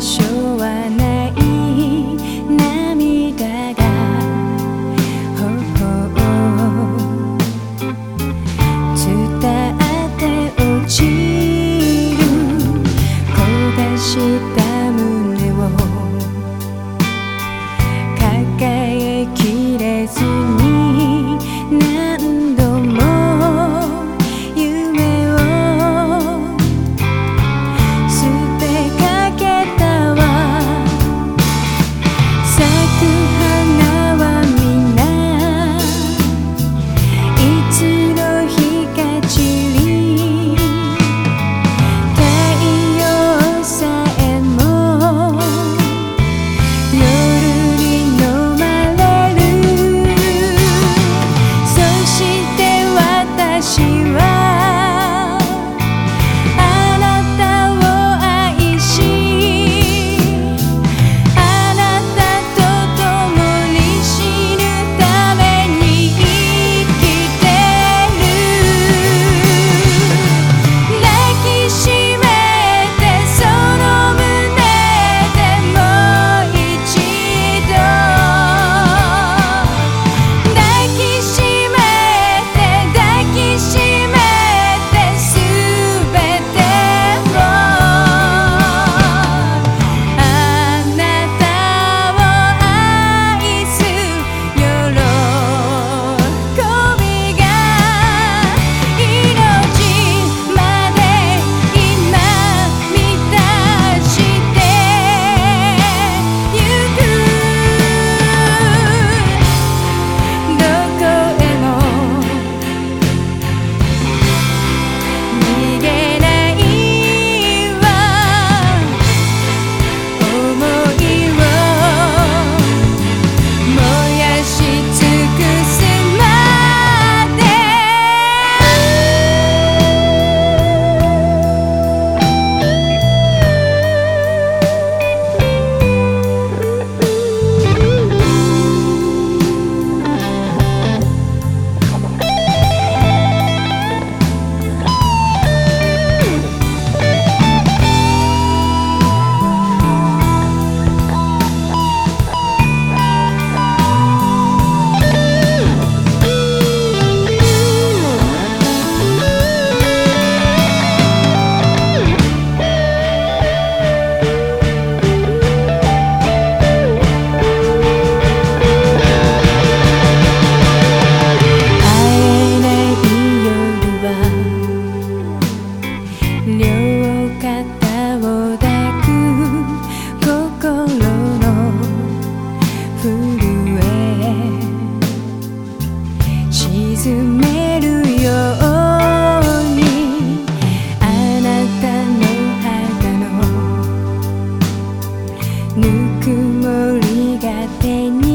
所はない涙が頬を伝って落ちる焦がした無理が手に